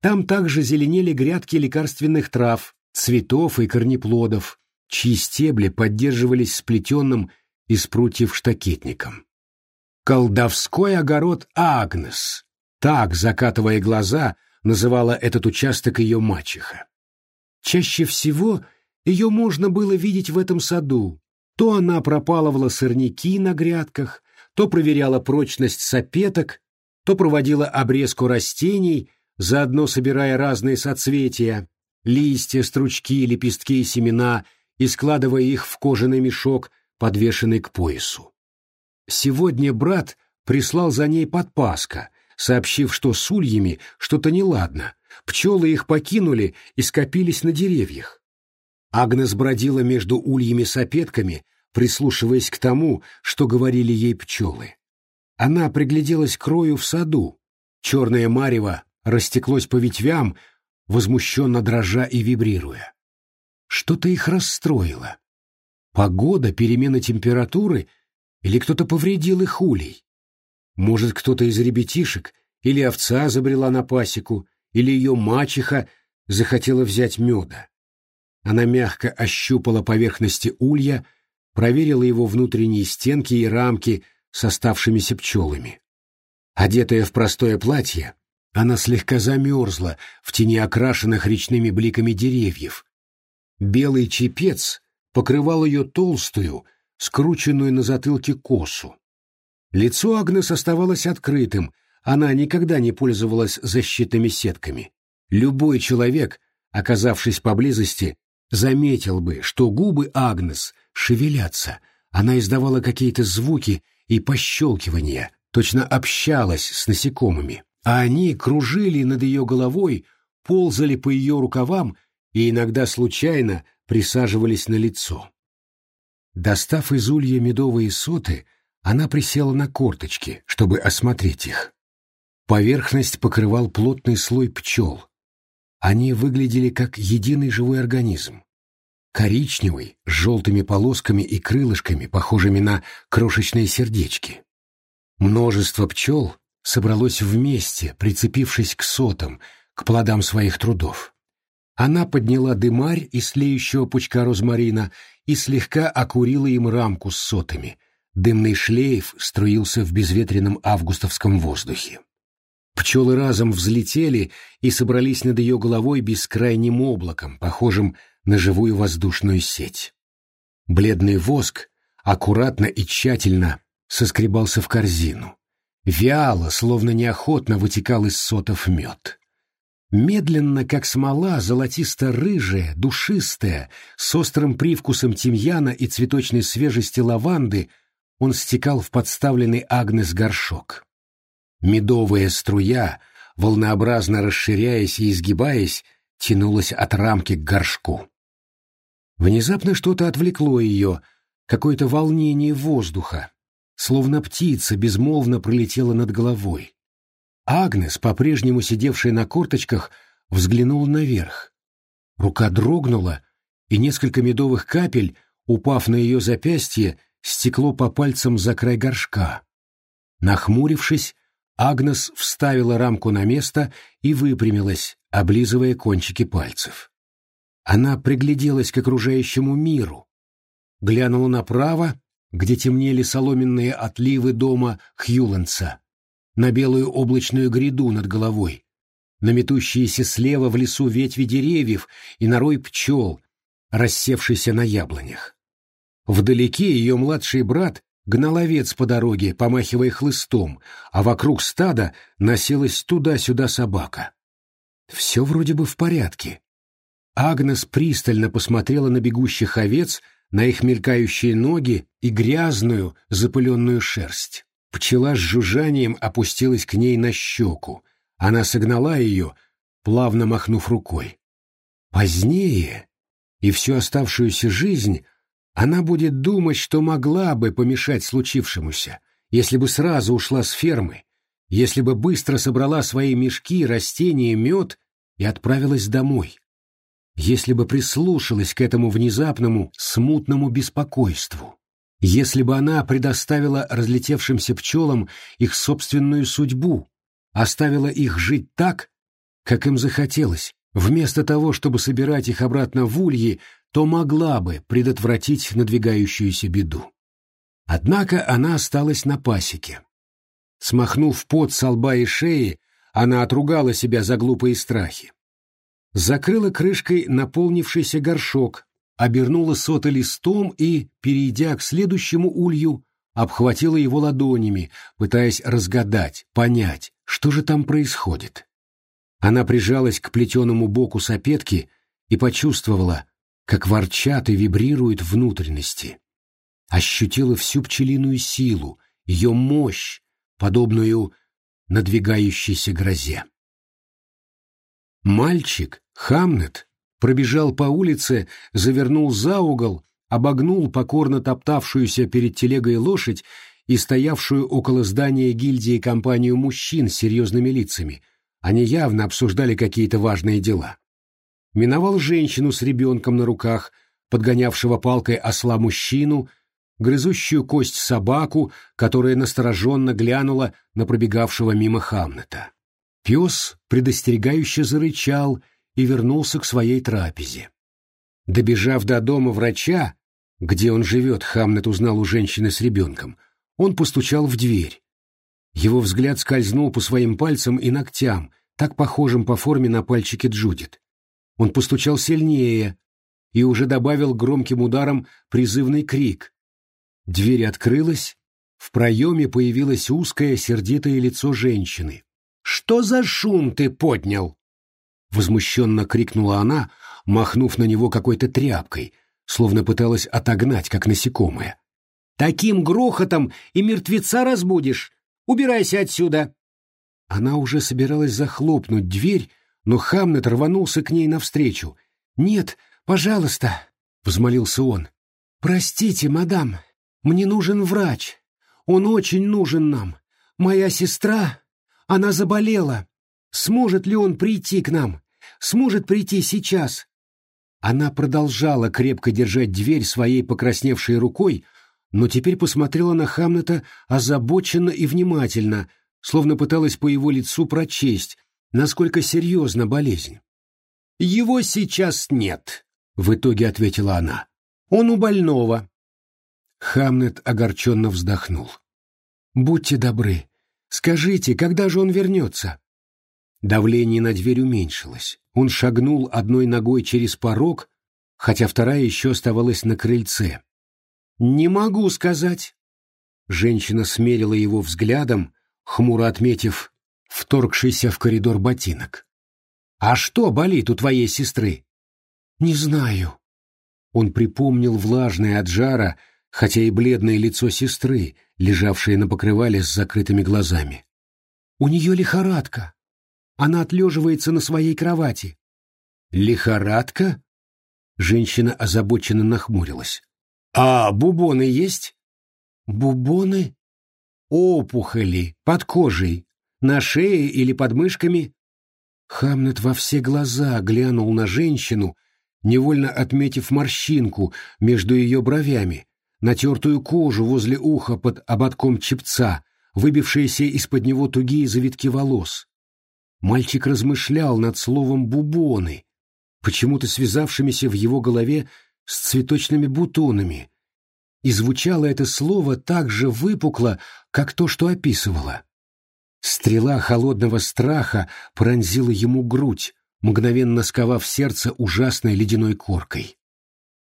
Там также зеленели грядки лекарственных трав, цветов и корнеплодов, чьи стебли поддерживались сплетенным из прутьев штакетником. «Колдовской огород Агнес», так, закатывая глаза, называла этот участок ее мачеха. Чаще всего ее можно было видеть в этом саду. То она пропалывала сорняки на грядках, то проверяла прочность сапеток, то проводила обрезку растений, заодно собирая разные соцветия, листья, стручки, лепестки и семена, и складывая их в кожаный мешок, подвешенный к поясу. Сегодня брат прислал за ней подпаска, сообщив, что с ульями что-то неладно, пчелы их покинули и скопились на деревьях. Агнес бродила между ульями-сапетками, прислушиваясь к тому, что говорили ей пчелы. Она пригляделась к рою в саду. Черное марево растеклось по ветвям, возмущенно дрожа и вибрируя. Что-то их расстроило. Погода, перемена температуры или кто-то повредил их улей. Может, кто-то из ребятишек, или овца забрела на пасеку, или ее мачеха захотела взять меда. Она мягко ощупала поверхности улья, проверила его внутренние стенки и рамки с оставшимися пчелами. Одетая в простое платье, Она слегка замерзла в тени окрашенных речными бликами деревьев. Белый чепец покрывал ее толстую, скрученную на затылке косу. Лицо Агнес оставалось открытым, она никогда не пользовалась защитными сетками. Любой человек, оказавшись поблизости, заметил бы, что губы Агнес шевелятся, она издавала какие-то звуки и пощелкивания, точно общалась с насекомыми а они кружили над ее головой, ползали по ее рукавам и иногда случайно присаживались на лицо. Достав из улья медовые соты, она присела на корточки, чтобы осмотреть их. Поверхность покрывал плотный слой пчел. Они выглядели как единый живой организм. Коричневый, с желтыми полосками и крылышками, похожими на крошечные сердечки. Множество пчел собралось вместе, прицепившись к сотам, к плодам своих трудов. Она подняла дымарь из слеющего пучка розмарина и слегка окурила им рамку с сотами. Дымный шлейф струился в безветренном августовском воздухе. Пчелы разом взлетели и собрались над ее головой бескрайним облаком, похожим на живую воздушную сеть. Бледный воск аккуратно и тщательно соскребался в корзину. Вяло, словно неохотно вытекал из сотов мед. Медленно, как смола, золотисто-рыжая, душистая, с острым привкусом тимьяна и цветочной свежести лаванды, он стекал в подставленный Агнес горшок. Медовая струя, волнообразно расширяясь и изгибаясь, тянулась от рамки к горшку. Внезапно что-то отвлекло ее, какое-то волнение воздуха, словно птица безмолвно пролетела над головой. Агнес, по-прежнему сидевшая на корточках, взглянула наверх. Рука дрогнула, и несколько медовых капель, упав на ее запястье, стекло по пальцам за край горшка. Нахмурившись, Агнес вставила рамку на место и выпрямилась, облизывая кончики пальцев. Она пригляделась к окружающему миру, глянула направо где темнели соломенные отливы дома Хьюленса, на белую облачную гряду над головой, на метущиеся слева в лесу ветви деревьев и на рой пчел, рассевшийся на яблонях. Вдалеке ее младший брат гнал овец по дороге, помахивая хлыстом, а вокруг стада носилась туда-сюда собака. Все вроде бы в порядке. Агнес пристально посмотрела на бегущих овец — на их мелькающие ноги и грязную, запыленную шерсть. Пчела с жужжанием опустилась к ней на щеку. Она согнала ее, плавно махнув рукой. Позднее и всю оставшуюся жизнь она будет думать, что могла бы помешать случившемуся, если бы сразу ушла с фермы, если бы быстро собрала свои мешки, растения, мед и отправилась домой если бы прислушалась к этому внезапному, смутному беспокойству, если бы она предоставила разлетевшимся пчелам их собственную судьбу, оставила их жить так, как им захотелось, вместо того, чтобы собирать их обратно в ульи, то могла бы предотвратить надвигающуюся беду. Однако она осталась на пасеке. Смахнув пот со лба и шеи, она отругала себя за глупые страхи закрыла крышкой наполнившийся горшок, обернула соты листом и, перейдя к следующему улью, обхватила его ладонями, пытаясь разгадать, понять, что же там происходит. Она прижалась к плетеному боку сапетки и почувствовала, как ворчат и вибрируют внутренности. Ощутила всю пчелиную силу, ее мощь, подобную надвигающейся грозе. Мальчик, Хамнет, пробежал по улице, завернул за угол, обогнул покорно топтавшуюся перед телегой лошадь и стоявшую около здания гильдии компанию мужчин с серьезными лицами. Они явно обсуждали какие-то важные дела. Миновал женщину с ребенком на руках, подгонявшего палкой осла мужчину, грызущую кость собаку, которая настороженно глянула на пробегавшего мимо Хамнета. Пес предостерегающе зарычал и вернулся к своей трапезе. Добежав до дома врача, где он живет, Хамнет узнал у женщины с ребенком, он постучал в дверь. Его взгляд скользнул по своим пальцам и ногтям, так похожим по форме на пальчики Джудит. Он постучал сильнее и уже добавил громким ударом призывный крик. Дверь открылась, в проеме появилось узкое сердитое лицо женщины. «Что за шум ты поднял?» Возмущенно крикнула она, махнув на него какой-то тряпкой, словно пыталась отогнать, как насекомое. «Таким грохотом и мертвеца разбудишь! Убирайся отсюда!» Она уже собиралась захлопнуть дверь, но Хамнет рванулся к ней навстречу. «Нет, пожалуйста!» — взмолился он. «Простите, мадам, мне нужен врач. Он очень нужен нам. Моя сестра, она заболела. Сможет ли он прийти к нам? Сможет прийти сейчас?» Она продолжала крепко держать дверь своей покрасневшей рукой, но теперь посмотрела на Хамнета озабоченно и внимательно, словно пыталась по его лицу прочесть, насколько серьезна болезнь. «Его сейчас нет», — в итоге ответила она. «Он у больного». Хамнет огорченно вздохнул. «Будьте добры, скажите, когда же он вернется?» Давление на дверь уменьшилось. Он шагнул одной ногой через порог, хотя вторая еще оставалась на крыльце. «Не могу сказать». Женщина смерила его взглядом, хмуро отметив вторгшийся в коридор ботинок. «А что болит у твоей сестры?» «Не знаю». Он припомнил влажное от жара, хотя и бледное лицо сестры, лежавшее на покрывале с закрытыми глазами. «У нее лихорадка. Она отлеживается на своей кровати». «Лихорадка?» Женщина озабоченно нахмурилась. «А бубоны есть?» «Бубоны?» «Опухоли под кожей, на шее или под мышками?» Хамнет во все глаза глянул на женщину, невольно отметив морщинку между ее бровями, натертую кожу возле уха под ободком чепца, выбившиеся из-под него тугие завитки волос. Мальчик размышлял над словом «бубоны», почему-то связавшимися в его голове с цветочными бутонами, и звучало это слово так же выпукло, как то, что описывала. Стрела холодного страха пронзила ему грудь, мгновенно сковав сердце ужасной ледяной коркой.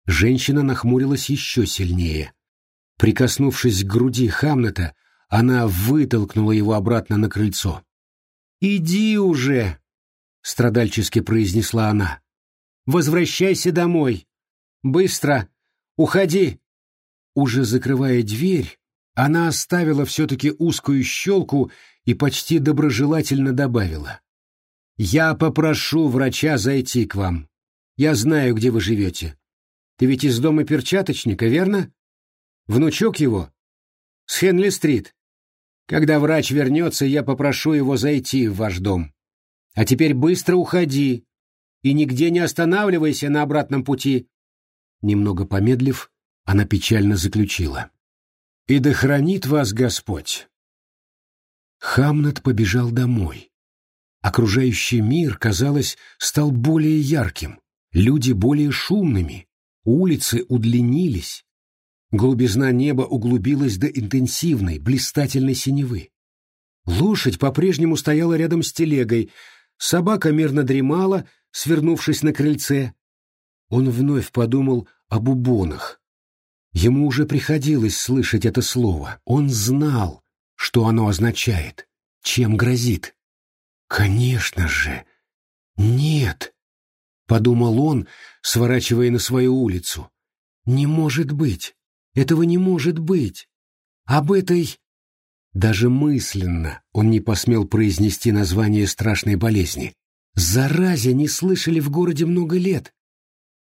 Женщина нахмурилась еще сильнее. Прикоснувшись к груди Хамнета, она вытолкнула его обратно на крыльцо. «Иди уже!» — страдальчески произнесла она. Возвращайся домой. Быстро. Уходи. Уже закрывая дверь, она оставила все-таки узкую щелку и почти доброжелательно добавила. «Я попрошу врача зайти к вам. Я знаю, где вы живете. Ты ведь из дома перчаточника, верно? Внучок его? С Хенли-стрит. Когда врач вернется, я попрошу его зайти в ваш дом. А теперь быстро уходи, и нигде не останавливайся на обратном пути. Немного помедлив, она печально заключила. «И да хранит вас Господь!» Хамнат побежал домой. Окружающий мир, казалось, стал более ярким, люди более шумными, улицы удлинились, глубизна неба углубилась до интенсивной, блистательной синевы. Лошадь по-прежнему стояла рядом с телегой, собака мирно дремала, свернувшись на крыльце. Он вновь подумал об убонах. Ему уже приходилось слышать это слово. Он знал, что оно означает, чем грозит. «Конечно же! Нет!» — подумал он, сворачивая на свою улицу. «Не может быть! Этого не может быть! Об этой...» Даже мысленно он не посмел произнести название страшной болезни. Заразе не слышали в городе много лет.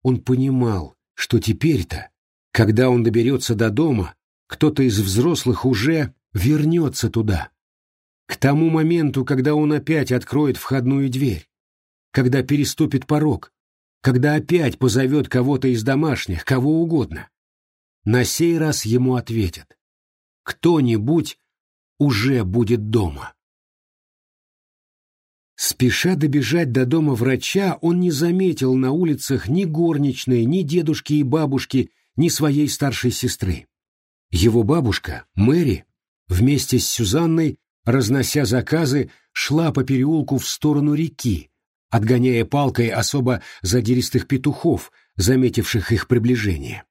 Он понимал, что теперь-то, когда он доберется до дома, кто-то из взрослых уже вернется туда. К тому моменту, когда он опять откроет входную дверь, когда переступит порог, когда опять позовет кого-то из домашних, кого угодно. На сей раз ему ответят. Кто-нибудь уже будет дома. Спеша добежать до дома врача, он не заметил на улицах ни горничной, ни дедушки и бабушки, ни своей старшей сестры. Его бабушка, Мэри, вместе с Сюзанной разнося заказы, шла по переулку в сторону реки, отгоняя палкой особо задиристых петухов, заметивших их приближение.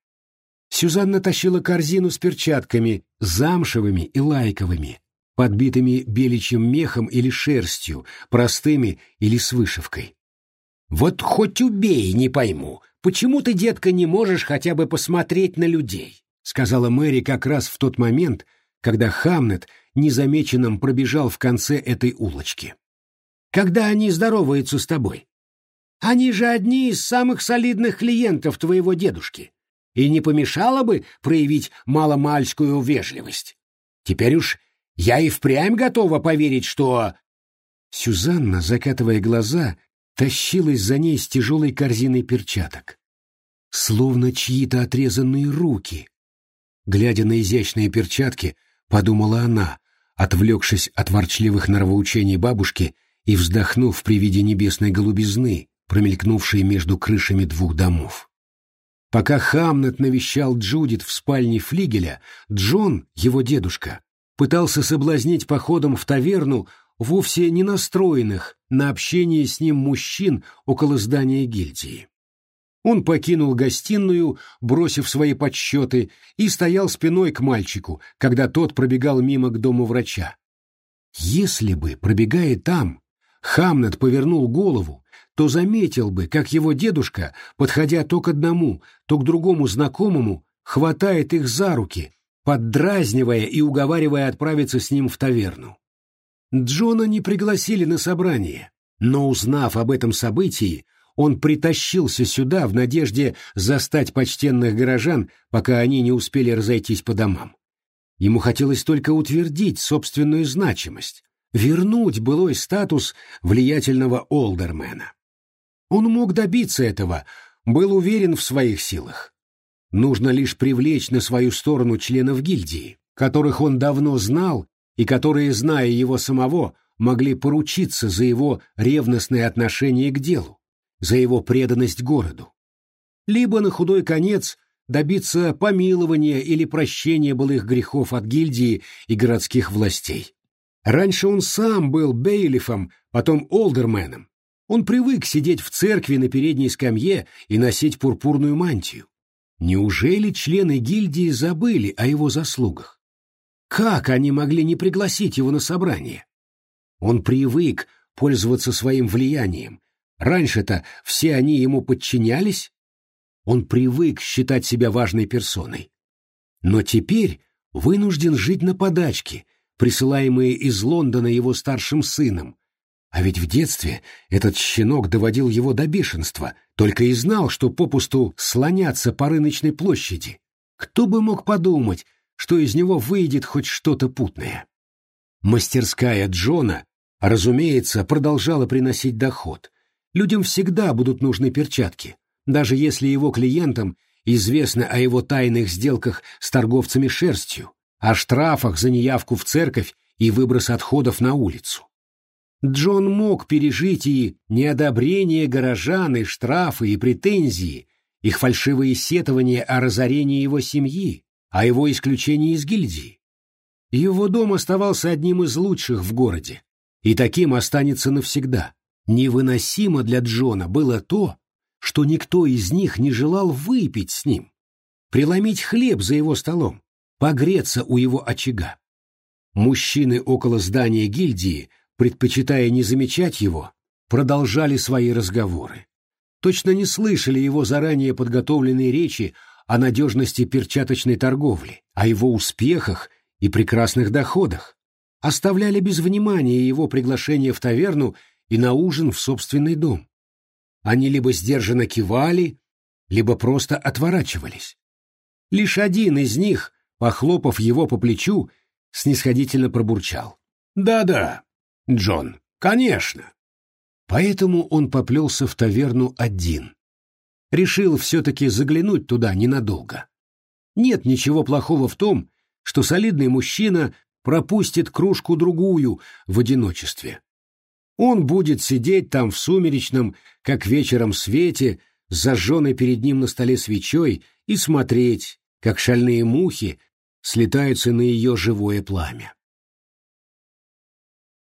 Сюзанна тащила корзину с перчатками, замшевыми и лайковыми, подбитыми беличьим мехом или шерстью, простыми или с вышивкой. «Вот хоть убей, не пойму, почему ты, детка, не можешь хотя бы посмотреть на людей?» сказала Мэри как раз в тот момент, когда Хамнет незамеченным пробежал в конце этой улочки. «Когда они здороваются с тобой? Они же одни из самых солидных клиентов твоего дедушки, и не помешало бы проявить маломальскую вежливость. Теперь уж я и впрямь готова поверить, что...» Сюзанна, закатывая глаза, тащилась за ней с тяжелой корзиной перчаток. Словно чьи-то отрезанные руки. Глядя на изящные перчатки, подумала она, отвлекшись от ворчливых норовоучений бабушки и вздохнув при виде небесной голубизны, промелькнувшей между крышами двух домов. Пока Хамнет навещал Джудит в спальне флигеля, Джон, его дедушка, пытался соблазнить походом в таверну вовсе не настроенных на общение с ним мужчин около здания гильдии. Он покинул гостиную, бросив свои подсчеты, и стоял спиной к мальчику, когда тот пробегал мимо к дому врача. Если бы, пробегая там, Хамнет повернул голову, то заметил бы, как его дедушка, подходя то к одному, то к другому знакомому, хватает их за руки, поддразнивая и уговаривая отправиться с ним в таверну. Джона не пригласили на собрание, но, узнав об этом событии, он притащился сюда в надежде застать почтенных горожан, пока они не успели разойтись по домам. Ему хотелось только утвердить собственную значимость, вернуть былой статус влиятельного олдермена. Он мог добиться этого, был уверен в своих силах. Нужно лишь привлечь на свою сторону членов гильдии, которых он давно знал и которые, зная его самого, могли поручиться за его ревностное отношение к делу, за его преданность городу. Либо на худой конец добиться помилования или прощения былых грехов от гильдии и городских властей. Раньше он сам был бейлифом, потом олдерменом. Он привык сидеть в церкви на передней скамье и носить пурпурную мантию. Неужели члены гильдии забыли о его заслугах? Как они могли не пригласить его на собрание? Он привык пользоваться своим влиянием. Раньше-то все они ему подчинялись. Он привык считать себя важной персоной. Но теперь вынужден жить на подачке, присылаемые из Лондона его старшим сыном. А ведь в детстве этот щенок доводил его до бешенства, только и знал, что попусту слоняться по рыночной площади. Кто бы мог подумать, что из него выйдет хоть что-то путное. Мастерская Джона, разумеется, продолжала приносить доход. Людям всегда будут нужны перчатки, даже если его клиентам известно о его тайных сделках с торговцами шерстью, о штрафах за неявку в церковь и выброс отходов на улицу. Джон мог пережить и неодобрение горожан, и штрафы, и претензии, их фальшивые сетования о разорении его семьи, о его исключении из гильдии. Его дом оставался одним из лучших в городе, и таким останется навсегда. Невыносимо для Джона было то, что никто из них не желал выпить с ним, преломить хлеб за его столом, погреться у его очага. Мужчины около здания гильдии, предпочитая не замечать его, продолжали свои разговоры. Точно не слышали его заранее подготовленные речи о надежности перчаточной торговли, о его успехах и прекрасных доходах, оставляли без внимания его приглашение в таверну и на ужин в собственный дом. Они либо сдержанно кивали, либо просто отворачивались. Лишь один из них, похлопав его по плечу, снисходительно пробурчал. «Да-да, Джон, конечно». Поэтому он поплелся в таверну один, решил все-таки заглянуть туда ненадолго. Нет ничего плохого в том, что солидный мужчина пропустит кружку-другую в одиночестве. Он будет сидеть там в сумеречном, как вечером свете, с зажженной перед ним на столе свечой и смотреть, как шальные мухи слетаются на ее живое пламя.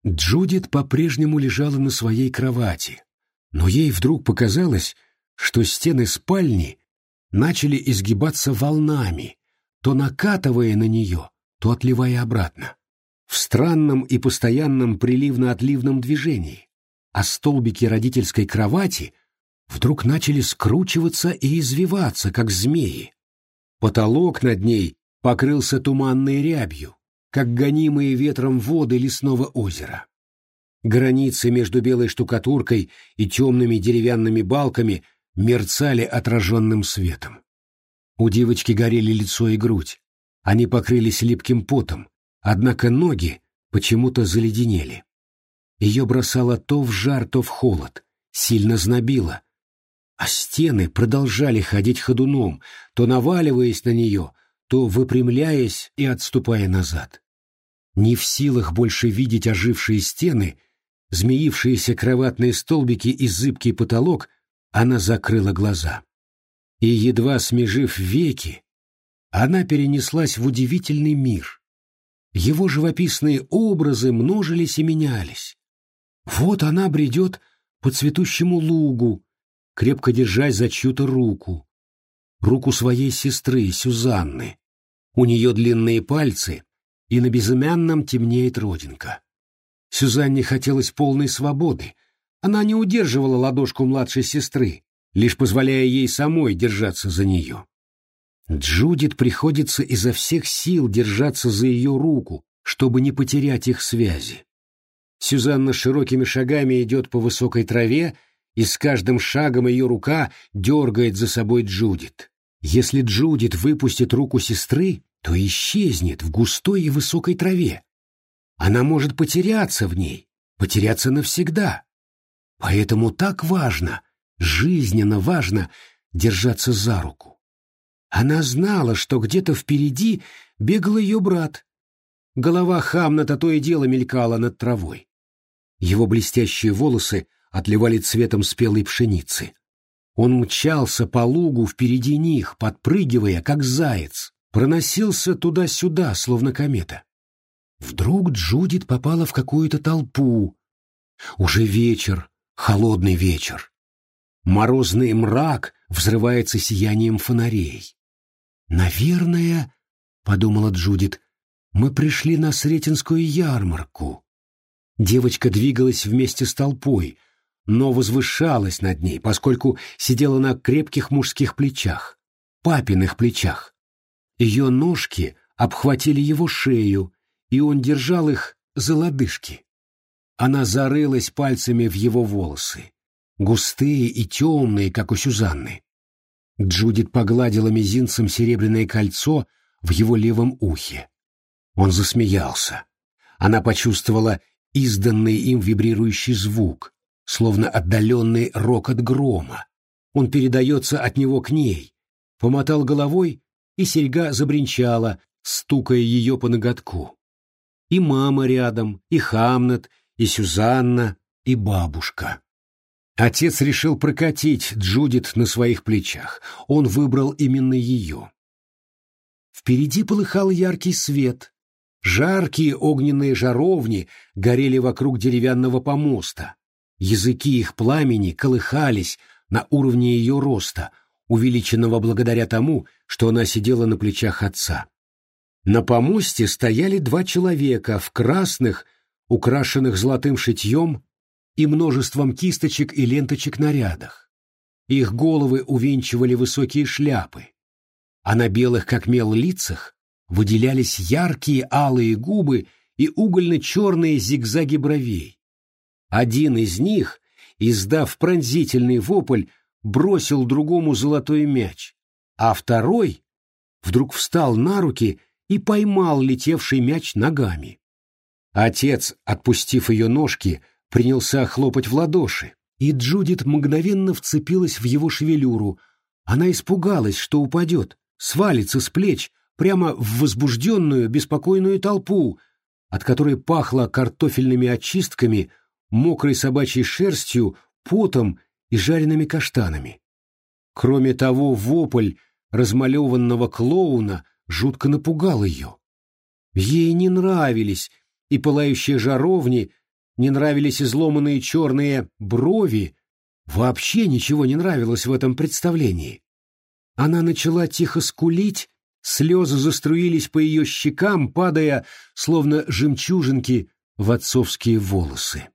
Джудит по-прежнему лежала на своей кровати, но ей вдруг показалось, что стены спальни начали изгибаться волнами, то накатывая на нее, то отливая обратно. В странном и постоянном приливно-отливном движении, а столбики родительской кровати вдруг начали скручиваться и извиваться, как змеи. Потолок над ней покрылся туманной рябью, как гонимые ветром воды лесного озера. Границы между белой штукатуркой и темными деревянными балками мерцали отраженным светом. У девочки горели лицо и грудь. Они покрылись липким потом, однако ноги почему-то заледенели. Ее бросало то в жар, то в холод, сильно знобило, а стены продолжали ходить ходуном, то наваливаясь на нее, то выпрямляясь и отступая назад. Не в силах больше видеть ожившие стены, змеившиеся кроватные столбики и зыбкий потолок, она закрыла глаза. И, едва смежив веки, она перенеслась в удивительный мир. Его живописные образы множились и менялись. Вот она бредет по цветущему лугу, крепко держась за чью-то руку. Руку своей сестры, Сюзанны. У нее длинные пальцы, и на безымянном темнеет родинка. Сюзанне хотелось полной свободы. Она не удерживала ладошку младшей сестры, лишь позволяя ей самой держаться за нее. Джудит приходится изо всех сил держаться за ее руку, чтобы не потерять их связи. Сюзанна широкими шагами идет по высокой траве, и с каждым шагом ее рука дергает за собой Джудит. Если Джудит выпустит руку сестры, то исчезнет в густой и высокой траве. Она может потеряться в ней, потеряться навсегда. Поэтому так важно, жизненно важно держаться за руку. Она знала, что где-то впереди бегал ее брат. Голова Хамната то и дело мелькала над травой. Его блестящие волосы отливали цветом спелой пшеницы. Он мчался по лугу впереди них, подпрыгивая, как заяц проносился туда-сюда, словно комета. Вдруг Джудит попала в какую-то толпу. Уже вечер, холодный вечер. Морозный мрак взрывается сиянием фонарей. «Наверное, — подумала Джудит, — мы пришли на Сретенскую ярмарку». Девочка двигалась вместе с толпой, но возвышалась над ней, поскольку сидела на крепких мужских плечах, папиных плечах. Ее ножки обхватили его шею, и он держал их за лодыжки. Она зарылась пальцами в его волосы, густые и темные, как у Сюзанны. Джудит погладила мизинцем серебряное кольцо в его левом ухе. Он засмеялся. Она почувствовала изданный им вибрирующий звук, словно отдаленный рокот грома. Он передается от него к ней, помотал головой и серьга забринчала, стукая ее по ноготку. И мама рядом, и Хамнет, и Сюзанна, и бабушка. Отец решил прокатить Джудит на своих плечах. Он выбрал именно ее. Впереди полыхал яркий свет. Жаркие огненные жаровни горели вокруг деревянного помоста. Языки их пламени колыхались на уровне ее роста, увеличенного благодаря тому, что она сидела на плечах отца. На помосте стояли два человека в красных, украшенных золотым шитьем и множеством кисточек и ленточек нарядах. Их головы увенчивали высокие шляпы, а на белых, как мел, лицах выделялись яркие алые губы и угольно-черные зигзаги бровей. Один из них, издав пронзительный вопль, бросил другому золотой мяч, а второй вдруг встал на руки и поймал летевший мяч ногами. Отец, отпустив ее ножки, принялся хлопать в ладоши, и Джудит мгновенно вцепилась в его шевелюру. Она испугалась, что упадет, свалится с плеч прямо в возбужденную, беспокойную толпу, от которой пахло картофельными очистками, мокрой собачьей шерстью, потом и жареными каштанами. Кроме того, вопль размалеванного клоуна жутко напугал ее. Ей не нравились и пылающие жаровни, не нравились изломанные черные брови, вообще ничего не нравилось в этом представлении. Она начала тихо скулить, слезы заструились по ее щекам, падая, словно жемчужинки, в отцовские волосы.